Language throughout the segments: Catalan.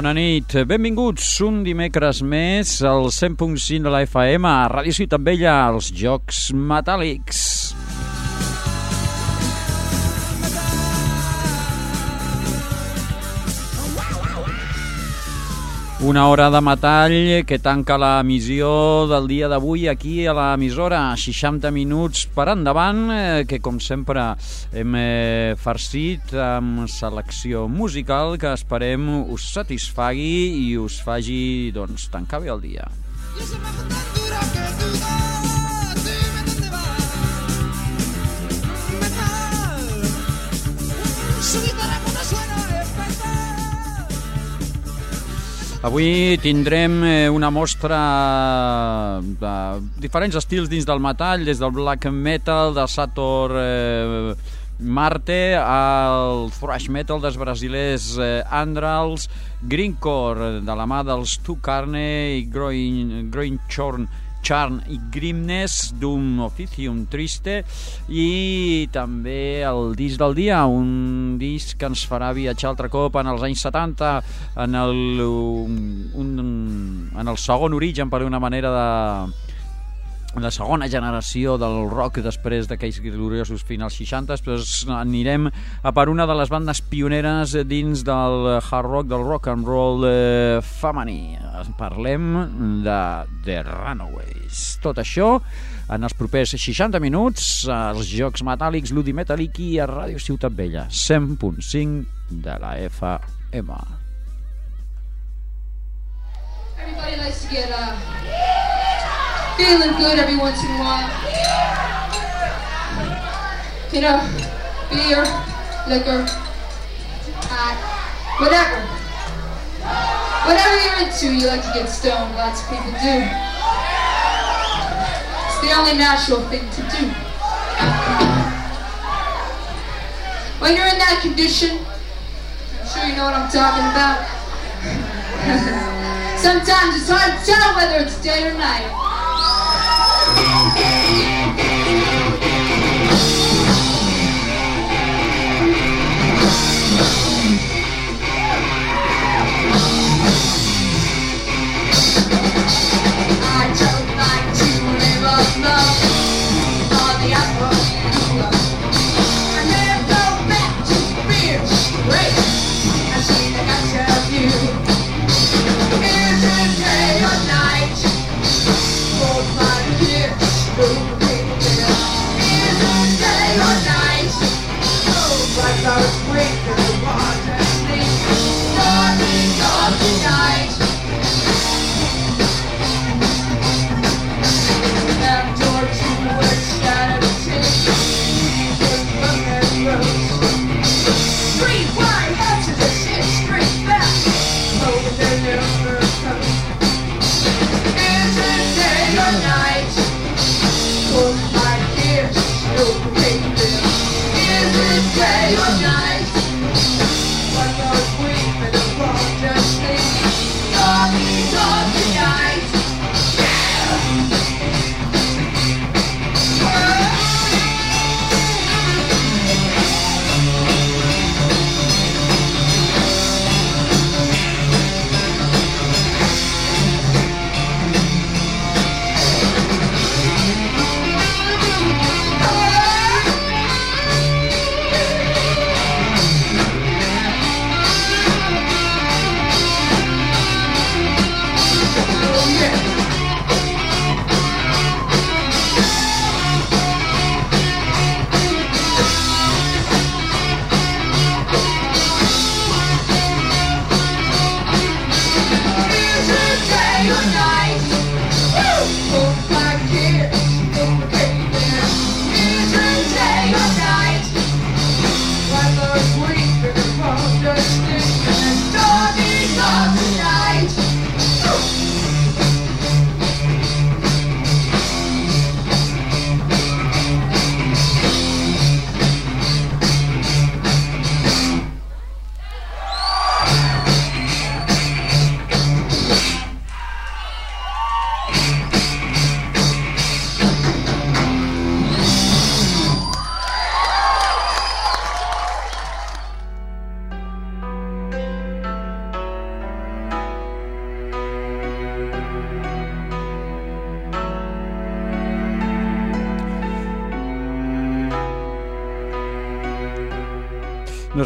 Bona nit, benvinguts un dimecres més al 100.5 de la FM a Ràdio Ciutat Vella, als Jocs Metàl·lics. Una hora de metall que tanca l'emissió del dia d'avui aquí a l'emissora. 60 minuts per endavant, eh, que com sempre hem eh, farcit amb selecció musical que esperem us satisfagui i us faci doncs, tancar bé el dia. Y esa magia tan dura que duda Avui tindrem eh, una mostra de diferents estils dins del metall, des del black metal, de Sator eh, Marte, al thrash metal dels brasilers eh, Andrals, greencore de la mà dels Tu Carne i Groin, Groin Chorn Charn i Grimness d'un Officium Triste i també el disc del dia, un disc que ens farà viatjar altre cop en els anys 70 en el, un, en el segon origen per una manera de la segona generació del rock després d'aquells gloriosos finals 60 doncs anirem a per una de les bandes pioneres dins del hard rock, del rock and roll eh, femení. Parlem de The Runaways. Tot això en els propers 60 minuts als Jocs Metàl·lics, l'Udi Metalliqui a Ràdio Ciutat Vella 100.5 de la FM Everybody likes to get uh, feeling good every once in a while. You know, beer, liquor, pot, whatever. Whatever you're into, you like to get stoned. Lots of people do. It's the only natural thing to do. When you're in that condition, I'm sure you know what I'm talking about. Sometimes it's hard to tell whether it's day or night. Thank you.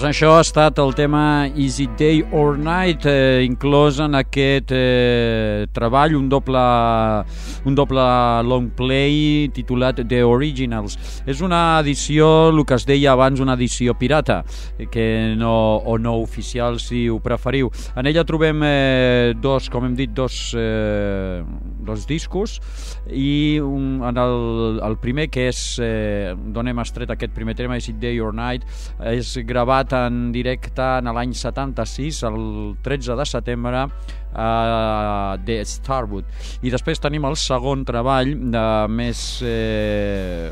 Doncs això ha estat el tema Is It Day or Night, eh, inclòs en aquest eh, treball, un doble, un doble long play titulat The Originals. És una edició, el que es deia abans, una edició pirata, que no, o no oficial, si ho preferiu. En ella trobem eh, dos, com hem dit, dos, eh, dos discos i un, en el, el primer, que és eh, d'on hem estret aquest primer tema, Is It Day or Night, és gravat en directe en l'any 76, el 13 de setembre, a The Starwood. I després tenim el segon treball de més eh,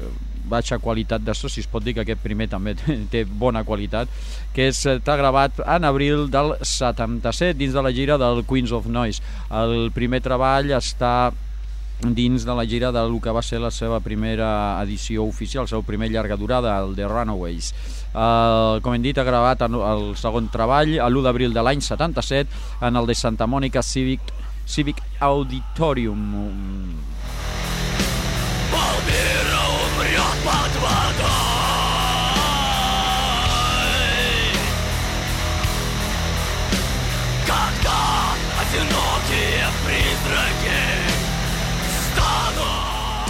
baixa qualitat de so, si es pot dir que aquest primer també té, bona qualitat, que està gravat en abril del 77 dins de la gira del Queens of Noise. El primer treball està dins de la gira del que va ser la seva primera edició oficial, el seu primer llarga durada, el de Runaways. Uh, com hem dit, ha gravat el segon treball a l'1 d'abril de l'any 77 en el de Santa Mònica Civic, Civic Auditorium.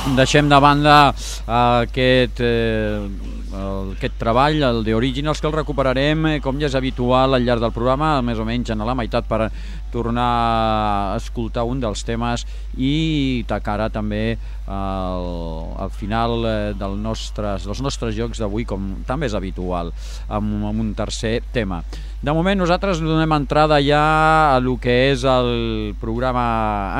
Deixem de banda aquest, eh, el, aquest treball, el de Originals, que el recuperarem, eh, com ja és habitual, al llarg del programa, més o menys en la meitat, per tornar a escoltar un dels temes i tacarà també al, al final eh, del nostres, dels nostres jocs d'avui, com també és habitual, amb, amb un tercer tema. De moment nosaltres donem entrada ja a lo que és el programa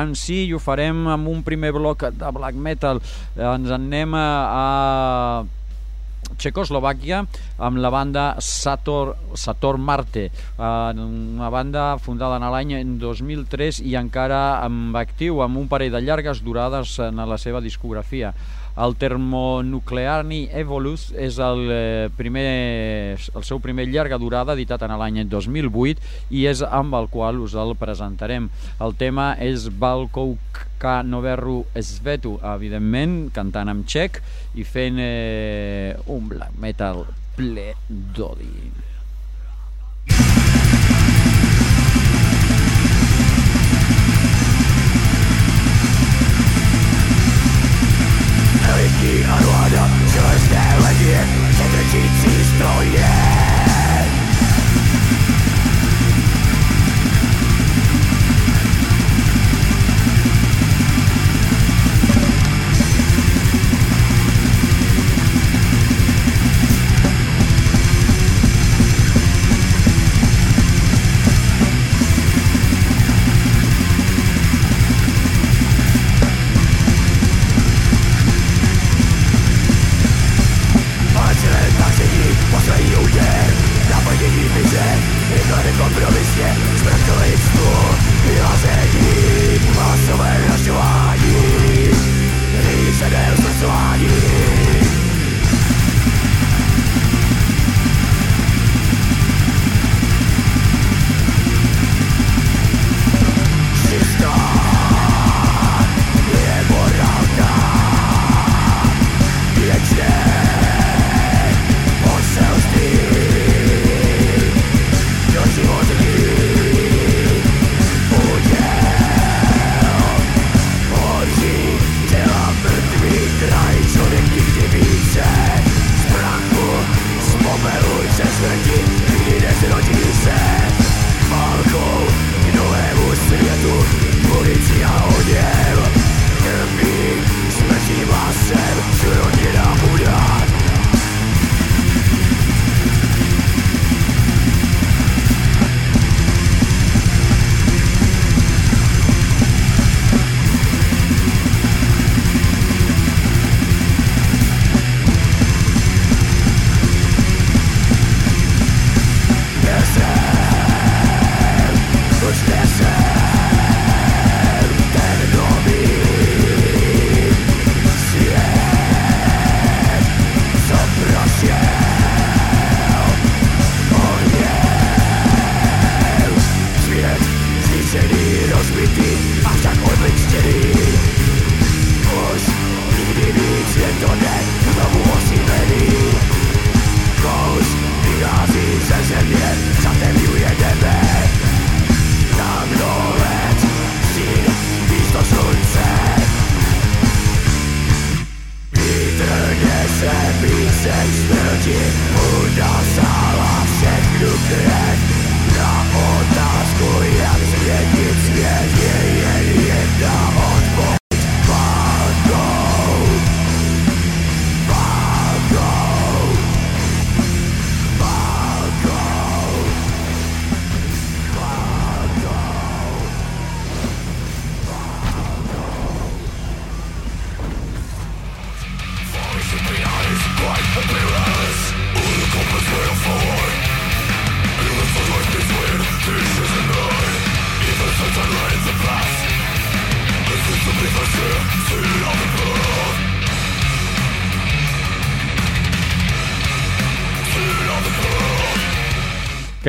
en si i ho farem amb un primer bloc de black metal. Ens en anem a, a Txecoslovàquia amb la banda Sator, Sator Marte, eh, una banda fundada en l'any 2003 i encara amb actiu amb un parell de llargues durades en la seva discografia. El Termonuclearni Evolus és el, eh, primer, el seu primer llarga durada editat en l'any 2008 i és amb el qual us el presentarem. El tema és Balkouka Noverru Svetu, evidentment cantant en txec i fent eh, un black metal ple d'odi.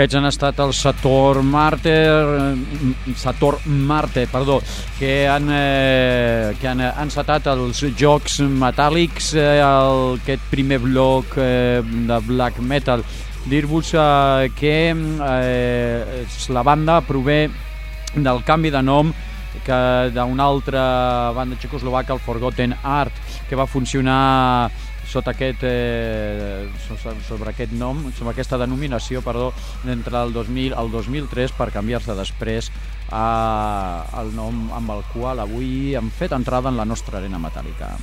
Aquests han estat el Sator Marte, Sator Marte, perdó, que han, eh, que han encetat els jocs metàl·lics, eh, el, aquest primer bloc eh, de black metal. Dir-vos eh, que eh, la banda prové del canvi de nom que d'una altra banda txecoslovaca, el Forgotten Art, que va funcionar sota aquest, eh, sobre aquest nom, sobre aquesta denominació, perdó, entre el 2000 al 2003 per canviar-se després a, al nom amb el qual avui hem fet entrada en la nostra arena metàl·lica.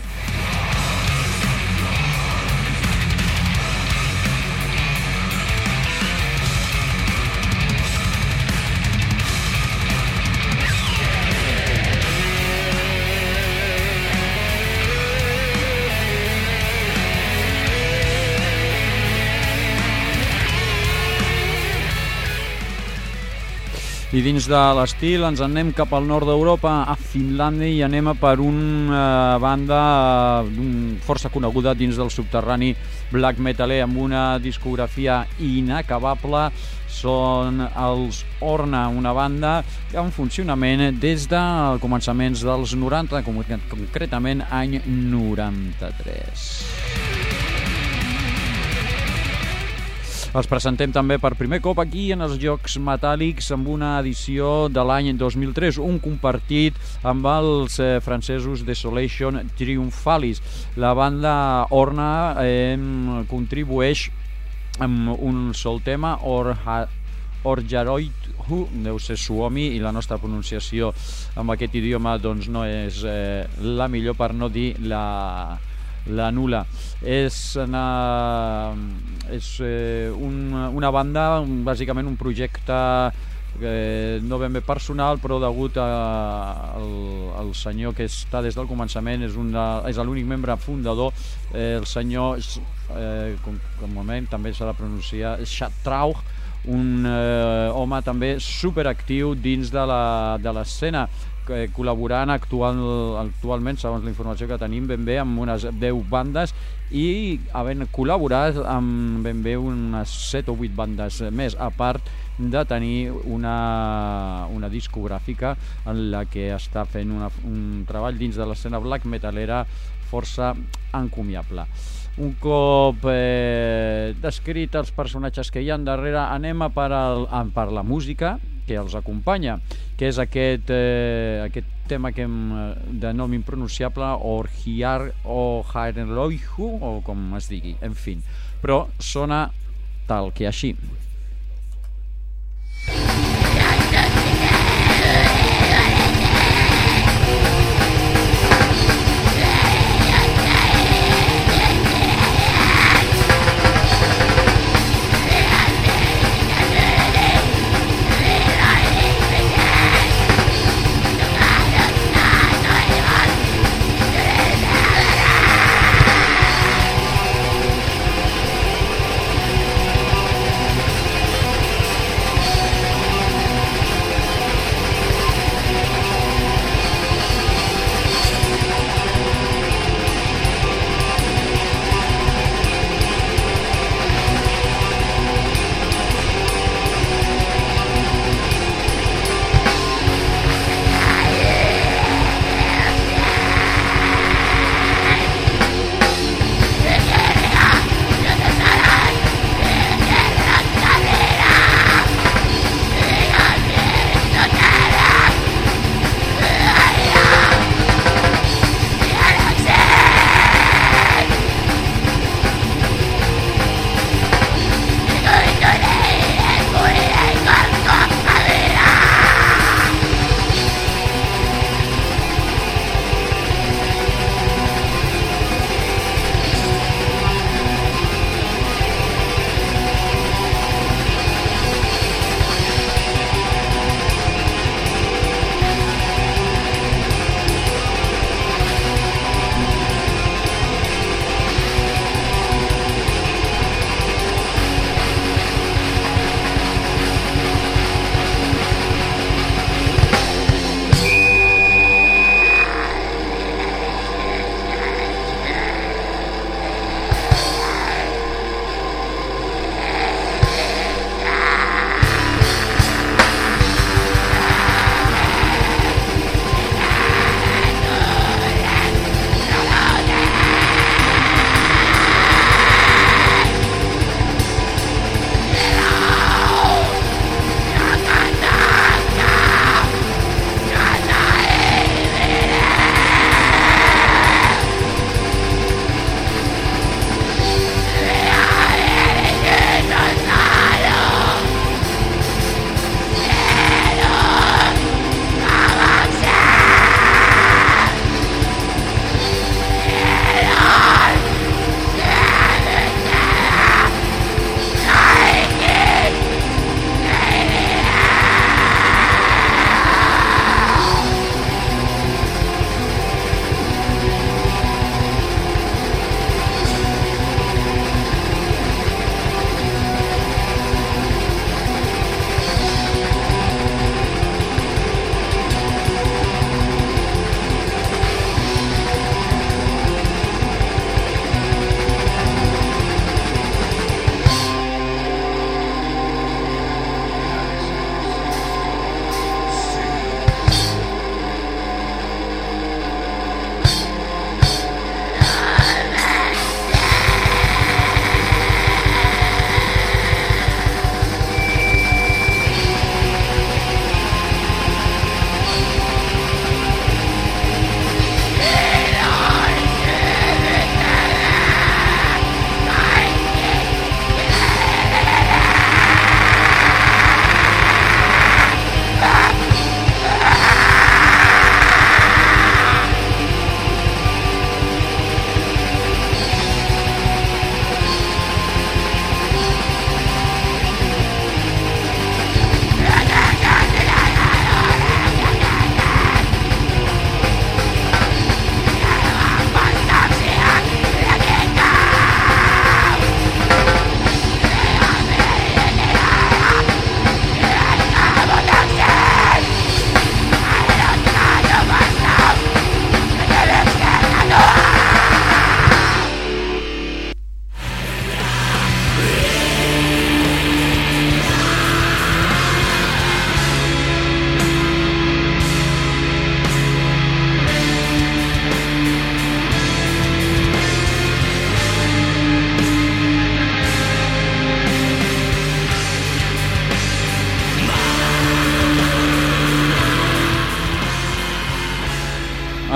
I dins de l'estil ens anem cap al nord d'Europa, a Finlàndia, i anem a per una banda eh, força coneguda dins del subterrani black metaler amb una discografia inacabable. Són els Orna, una banda en funcionament des de començaments dels 90, concretament any 93. Els presentem també per primer cop aquí en els Jocs Metàl·lics amb una edició de l'any 2003, un compartit amb els eh, francesos Desolation Triumphalis. La banda Orna eh, contribueix amb un sol tema, Or Orjaroit Hu, deu ser Suomi, i la nostra pronunciació amb aquest idioma doncs, no és eh, la millor per no dir la, la nula. És, una, és eh, un, una banda, un, bàsicament un projecte eh, no ben bé personal, però degut a, al, al senyor que està des del començament, és, una, és l'únic membre fundador, eh, el senyor, eh, com, com moment també s'ha de pronunciar, Schatrauch, un eh, home també superactiu dins de l'escena eh, col·laborant actual, actualment, segons la informació que tenim, ben bé amb unes 10 bandes i havent col·laborat amb ben bé unes 7 o 8 bandes més, a part de tenir una, una discogràfica en la que està fent una, un treball dins de l'escena black metalera força encomiable. Un cop eh, descrit els personatges que hi han darrere, anem a per, el, a per la música que els acompanya, que és aquest, eh, aquest tema que hem, de nom impronunciable, Orgiar o Harenloihu, o com es digui, en fi. Però sona tal que així.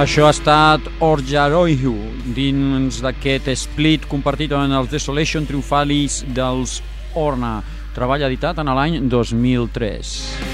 Això ha estat Orjaroihu dins d'aquest split compartit en els Desolation Triumphalis dels Orna, treball editat en l'any 2003.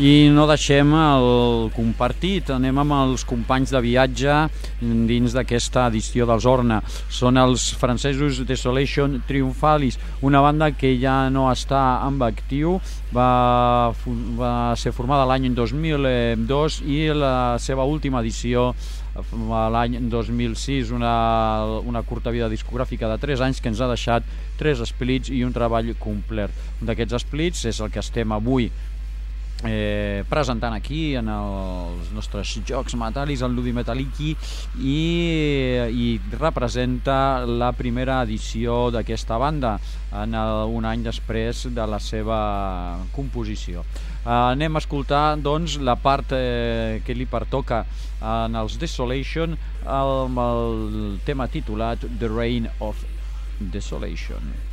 I no deixem el compartit, anem amb els companys de viatge dins d'aquesta edició dels Orna. Són els francesos Desolation Triumphalis, una banda que ja no està en actiu, va, va ser formada l'any 2002 i la seva última edició a l'any 2006, una, una curta vida discogràfica de 3 anys que ens ha deixat 3 splits i un treball complet. Un d'aquests splits és el que estem avui eh, presentant aquí en els nostres jocs metàl·lics, el Ludi Metallici i, i representa la primera edició d'aquesta banda en el, un any després de la seva composició. Eh, anem a escoltar doncs la part eh, que li pertoca en els Desolation amb el tema titulat The Reign of Desolation.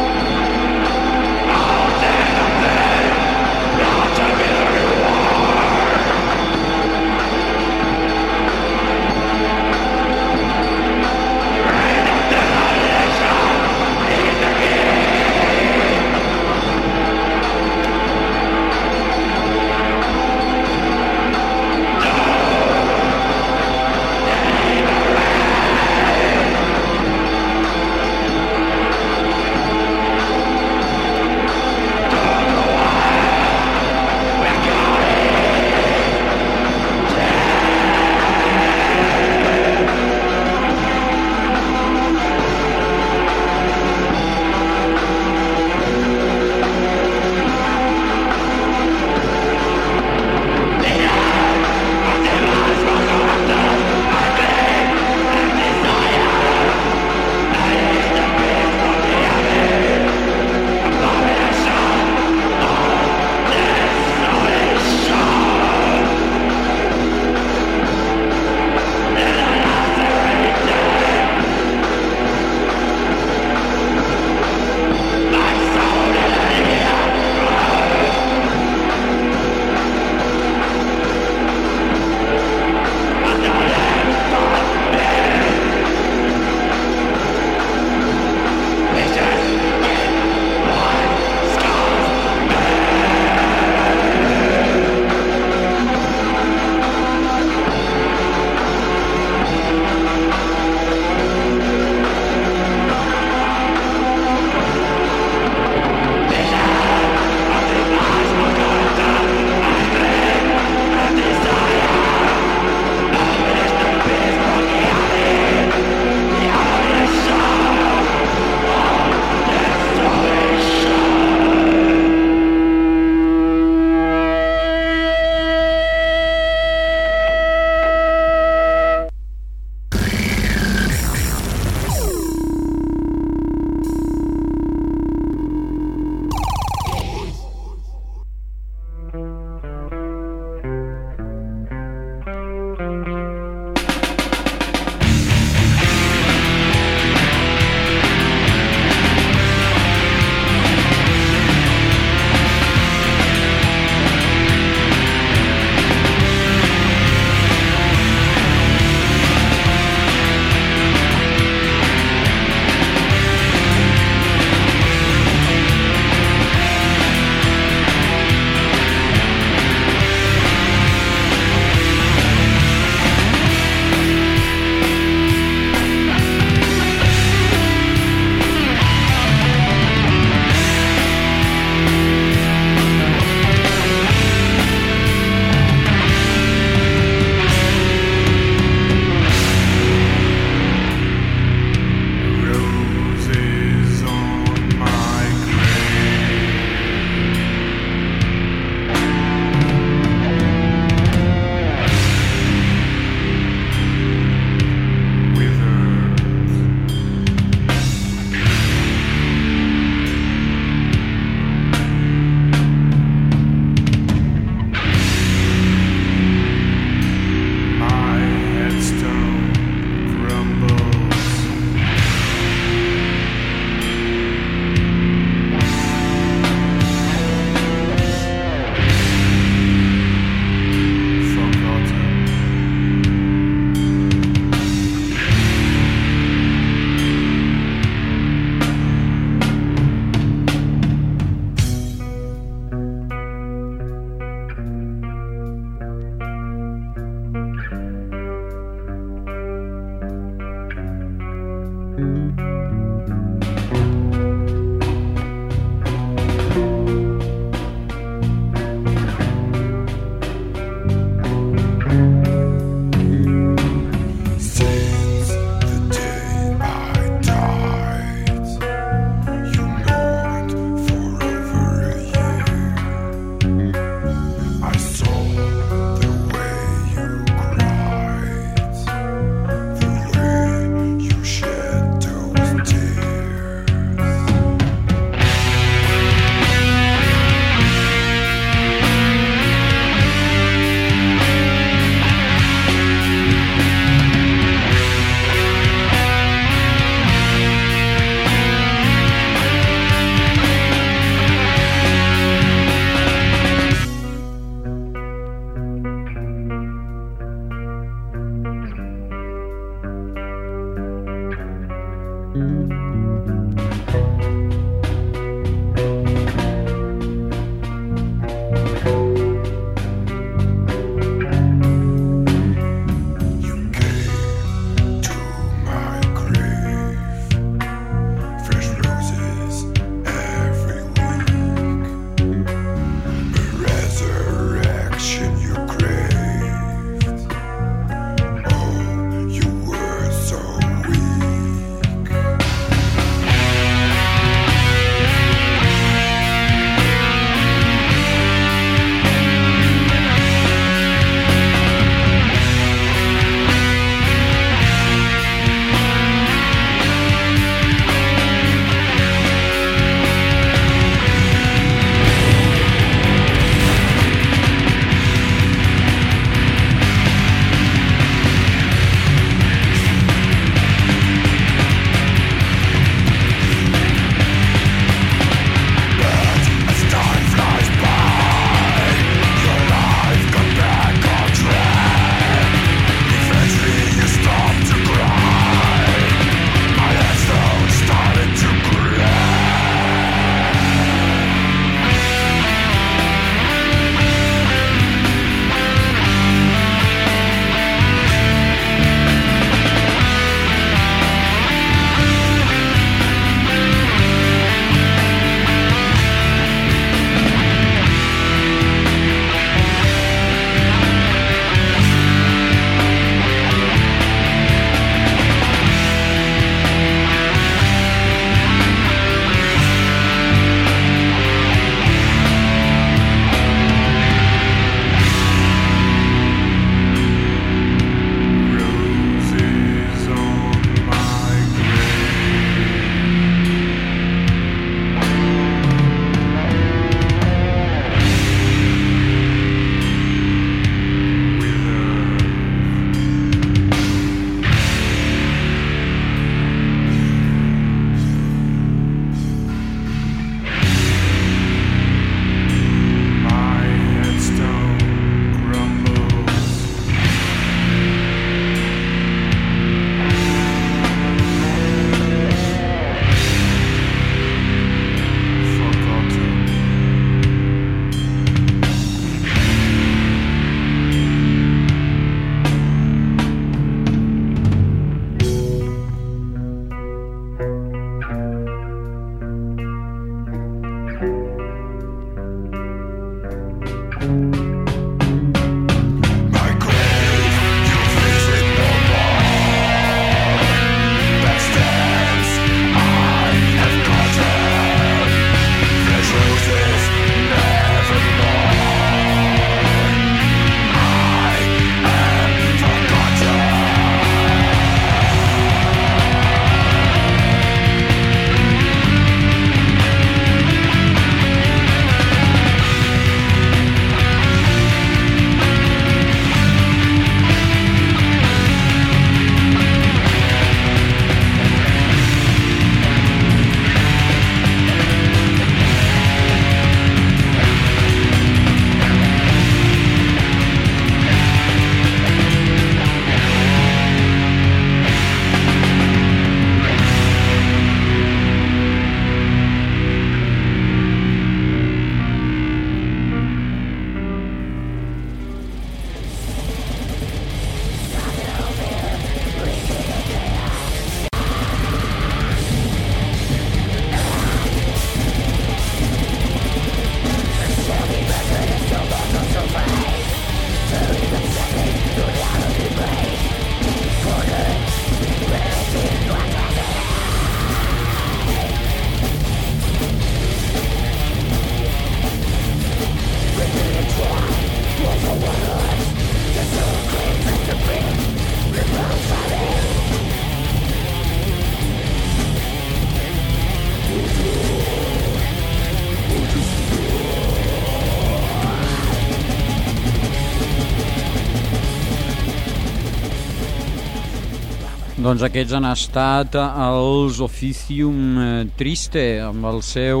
Doncs aquests han estat els Officium eh, Triste amb el seu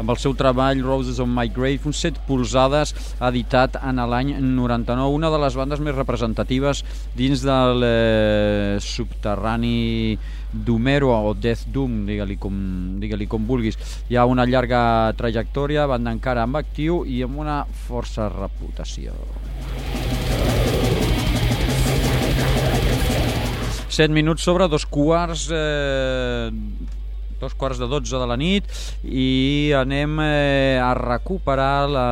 amb el seu treball Roses on My Grave, un set polsades editat en l'any 99, una de les bandes més representatives dins del eh, subterrani Dumero o Death Doom, digue-li com, digue com vulguis. Hi ha una llarga trajectòria, banda encara amb actiu i amb una força reputació. 7 minuts sobre dos quarts eh, dos quarts de 12 de la nit i anem eh, a recuperar la,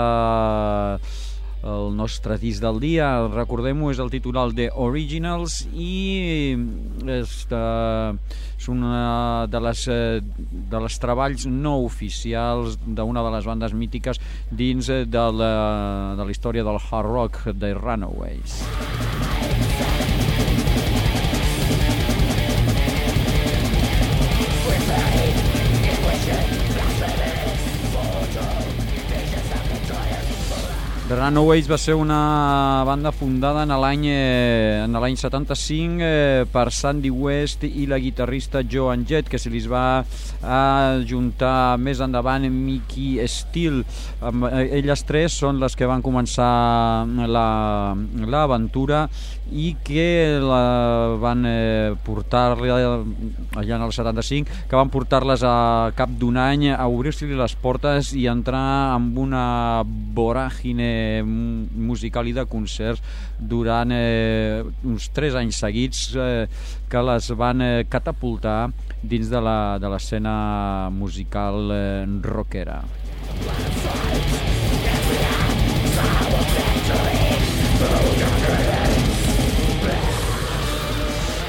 el nostre disc del dia, recordem-ho, és el titular de Originals i és, de, és una de les, eh, de les treballs no oficials d'una de les bandes mítiques dins eh, de la, de la història del hard rock, The Runaways. The Runaways va ser una banda fundada en l'any eh, en l'any 75 eh, per Sandy West i la guitarrista Joan Jett que se li va ajuntar més endavant Mickey Steele. Eh, elles tres són les que van començar l'aventura la, i que la van portar allà en el 75 que van portar-les a cap d'un any a obrir-se-li les portes i entrar amb una voràgine musical i de concerts durant eh, uns 3 anys seguits eh, que les van eh, catapultar dins de l'escena musical eh, rockera.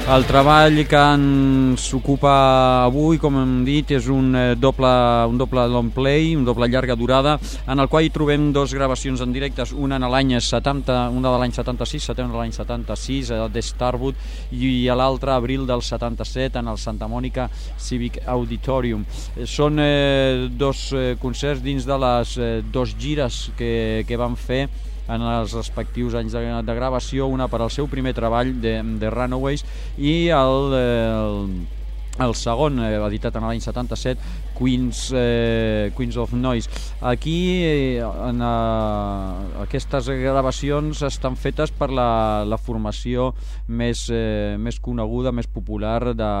El treball que ens ocupa avui, com hem dit, és un eh, doble, un doble long play, un doble llarga durada, en el qual hi trobem dos gravacions en directes, una en l'any 70, una de l'any 76, setembre de l'any 76, a de Starwood, i l'altra, abril del 77, en el Santa Mònica Civic Auditorium. Eh, són eh, dos eh, concerts dins de les eh, dos gires que, que van fer en els respectius anys de, de gravació, una per al seu primer treball de, de Runaways i el, el el segon, eh, editat en l'any 77, Queens, eh, Queens of Noise. Aquí, eh, en, eh, aquestes gravacions estan fetes per la, la formació més, eh, més coneguda, més popular de,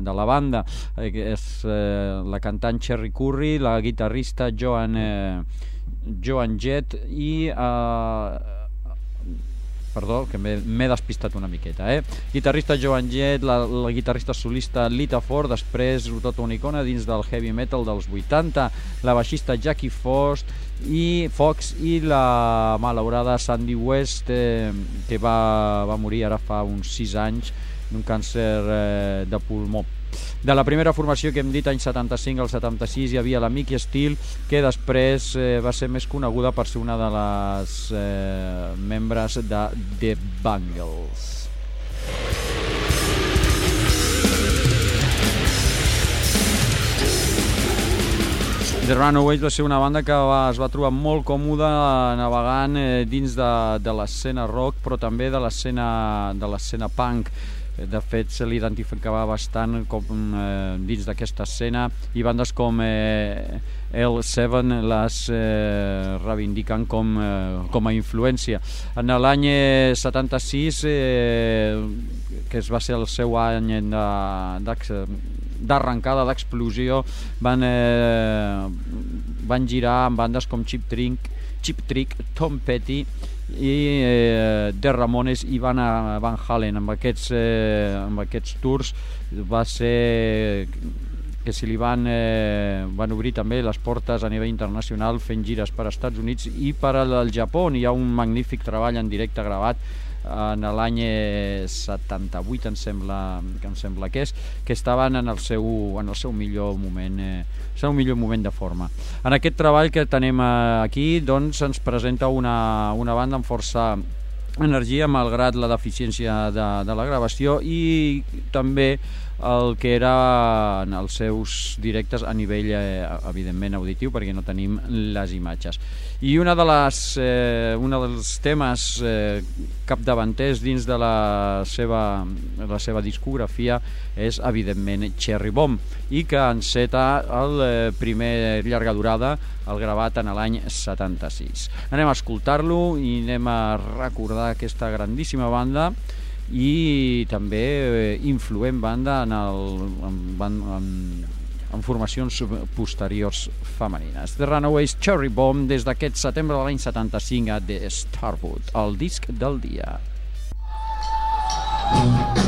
de la banda. Eh, és eh, la cantant Cherry Curry, la guitarrista Joan... Eh, Joan Jett i eh, perdó, que m'he despistat una miqueta, eh? Guitarrista Joan Jett, la, la guitarrista solista Lita Ford, després tota una icona dins del heavy metal dels 80, la baixista Jackie Fost i Fox i la malaurada Sandy West, eh, que va, va morir ara fa uns 6 anys d'un càncer eh, de pulmó de la primera formació que hem dit, any 75 al 76, hi havia la Mickey Steele, que després eh, va ser més coneguda per ser una de les eh, membres de The Bangles. The Runaways va ser una banda que va, es va trobar molt còmoda navegant eh, dins de, de l'escena rock, però també de l'escena de l'escena punk de fet se l'identificava bastant com eh, dins d'aquesta escena i bandes com eh, L7 les eh, reivindiquen com, eh, com a influència. En l'any 76, eh, que es va ser el seu any d'arrencada, d'explosió, van, eh, van girar amb bandes com Chip Trick, Chip Trick, Tom Petty i eh, The Ramones i Van, Van Halen amb aquests, eh, amb aquests tours va ser que si li van, eh, van obrir també les portes a nivell internacional fent gires per als Estats Units i per al Japó hi ha un magnífic treball en directe gravat en l'any 78 em sembla que em sembla que és que estaven en el seu, en el seu millor moment eh, seu millor moment de forma. En aquest treball que tenim eh, aquí doncs ens presenta una, una banda amb força energia malgrat la deficiència de, de la gravació i també el que eren els seus directes a nivell, eh, evidentment, auditiu, perquè no tenim les imatges. I una de les, eh, una dels temes eh, capdavanters dins de la seva, la seva discografia és, evidentment, Cherry Bomb, i que enceta el eh, primer llarga durada, el gravat en l'any 76. Anem a escoltar-lo i anem a recordar aquesta grandíssima banda i també eh, influent banda en, el, en, en, en, formacions posteriors femenines. The Runaways Cherry Bomb des d'aquest setembre de l'any 75 a The Starwood, el disc del dia. Hello world,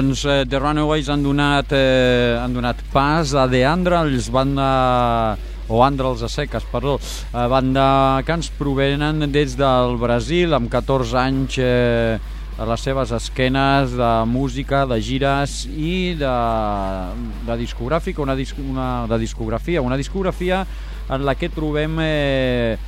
Doncs eh, The Runaways han donat, eh, han donat pas a The Andrals, banda o Andrals a seques, perdó, eh, banda que ens provenen des del Brasil, amb 14 anys eh, a les seves esquenes de música, de gires i de, de discogràfica, una, dis, una, de discografia, una discografia en la que trobem eh,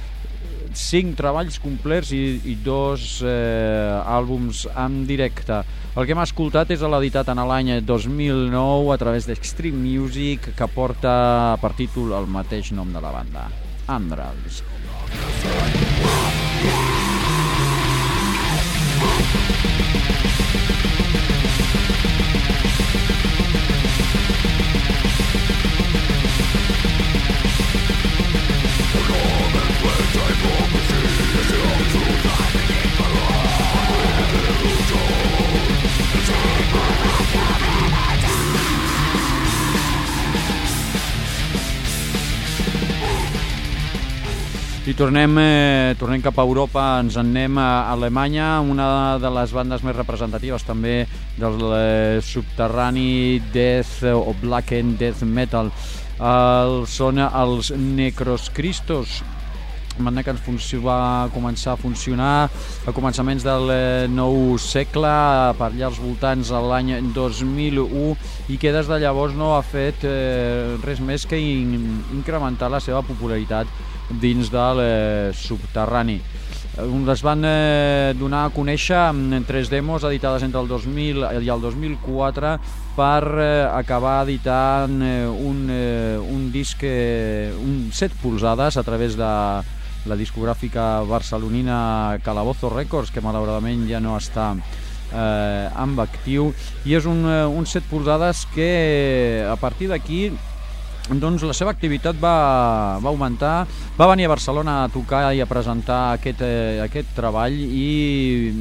cinc treballs complets i, i dos eh, àlbums en directe. El que hem escoltat és l'editat en l'any 2009 a través d'Extreme Music que porta per títol el mateix nom de la banda, Andrals. I tornem, eh, tornem cap a Europa, ens en anem a Alemanya, una de les bandes més representatives també del eh, subterrani death o black and death metal. El, són els Necros Christos, banda que ens va començar a funcionar a començaments del eh, nou segle, per allà als voltants de l'any 2001 i que des de llavors no ha fet eh, res més que in incrementar la seva popularitat dins del eh, subterrani. Eh, Les van eh, donar a conèixer amb tres demos editades entre el 2000 i el 2004 per eh, acabar editant eh, un, eh, un disc, eh, un 7 polzades a través de la discogràfica barcelonina Calabozo Records, que malauradament ja no està eh, amb actiu, i és un, eh, un 7 polzades que a partir d'aquí doncs la seva activitat va, va augmentar, va venir a Barcelona a tocar i a presentar aquest, eh, aquest treball i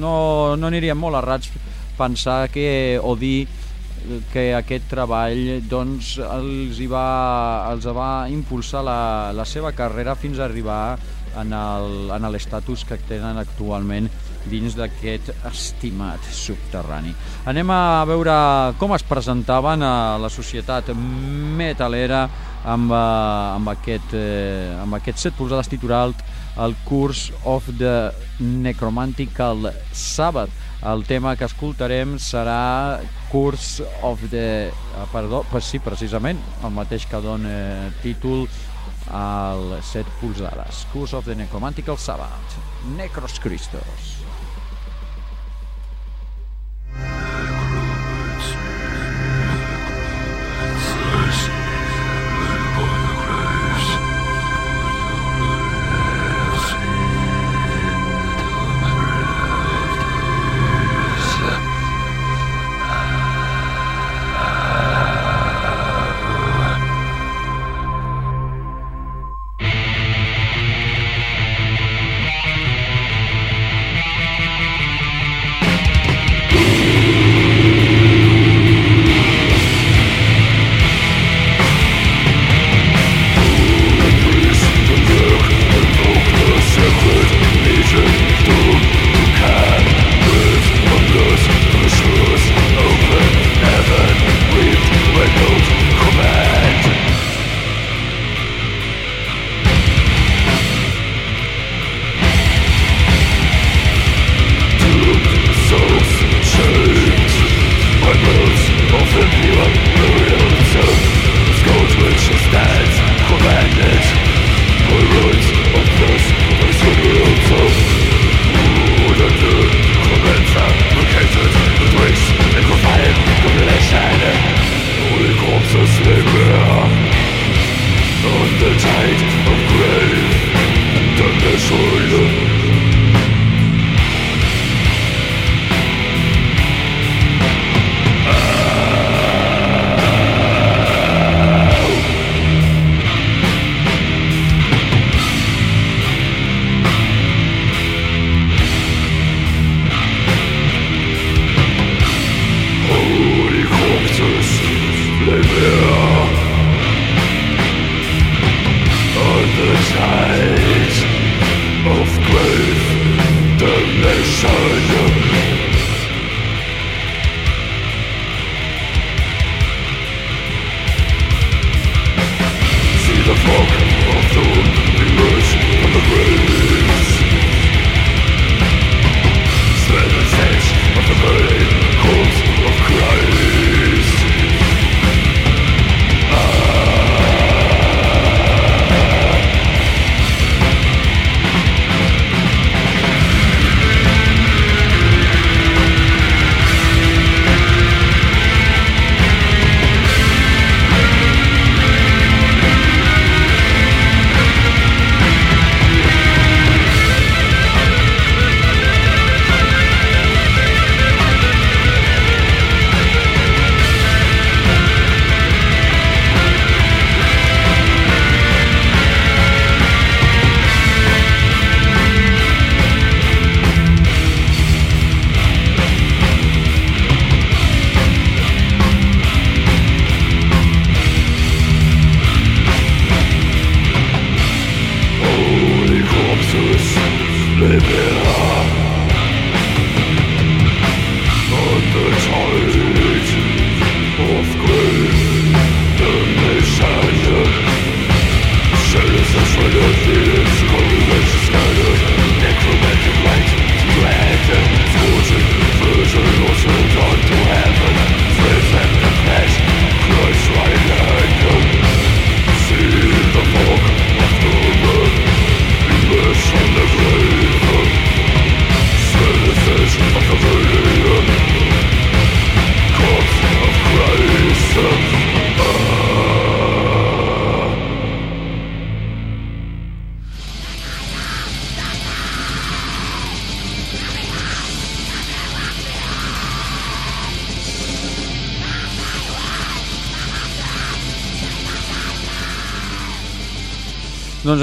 no, no aniríem molt errats pensar que o dir que aquest treball doncs, els, hi va, els va impulsar la, la seva carrera fins a arribar en l'estatus que tenen actualment dins d'aquest estimat subterrani. Anem a veure com es presentaven a la societat metalera amb, eh, amb, aquest, eh, amb aquest set polzades titulat el Curse of the Necromantical Sabbath. El tema que escoltarem serà Curse of the... eh, Perdó, pues sí, precisament, el mateix que dona títol al set polzades. Curse of the Necromantical Sabbath. Necros Christos.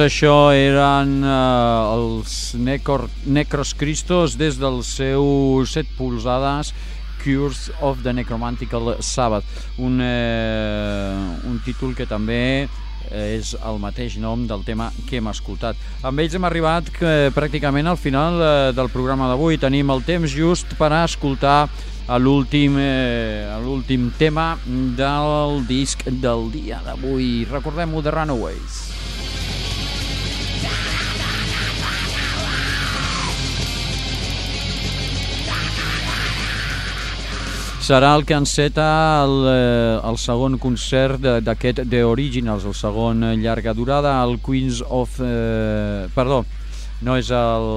Això eren eh, els Necor Necros Christos des del seu set polzades Cures of the Necromantical Sabbath, un, eh, un títol que també eh, és el mateix nom del tema que hem escoltat. Amb ells hem arribat que, pràcticament al final eh, del programa d'avui. Tenim el temps just per a escoltar l'últim eh, tema del disc del dia d'avui. Recordem-ho, The Runaways. Serà el que enceta el, eh, el segon concert d'aquest The Originals, el segon eh, llarga durada, el Queens of... Eh, perdó, no és el,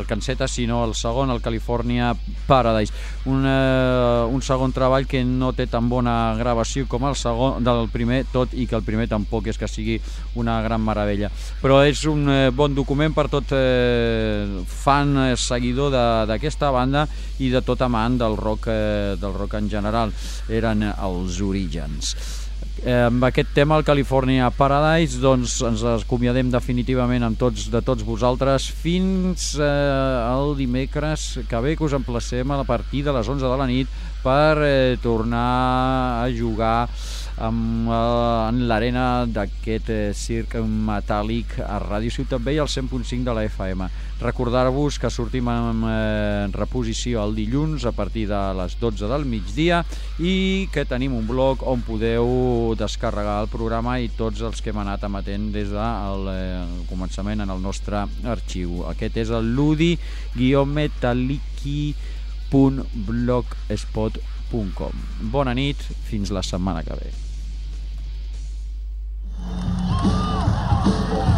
el que enceta, sinó el segon, el California Paradise. Un, eh, un segon treball que no té tan bona gravació com el segon del primer, tot i que el primer tampoc és que sigui una gran meravella. Però és un eh, bon document per tot eh, fan eh, seguidor d'aquesta banda i de tot amant del rock, eh, del rock en general. Eren els orígens. Eh, amb aquest tema, el California Paradise, doncs ens acomiadem definitivament amb tots, de tots vosaltres. Fins eh, el dimecres que ve, que us emplacem a partir de les 11 de la nit per eh, tornar a jugar amb, eh, en l'arena d'aquest eh, circ metàl·lic a Ràdio Ciutat Vella al 100.5 de la FM. Recordar-vos que sortim en eh, reposició el dilluns a partir de les 12 del migdia i que tenim un blog on podeu descarregar el programa i tots els que hem anat emetent des del eh, començament en el nostre arxiu. Aquest és el ludi-metaliki.blogspot.com Bona nit, fins la setmana que ve. うわ!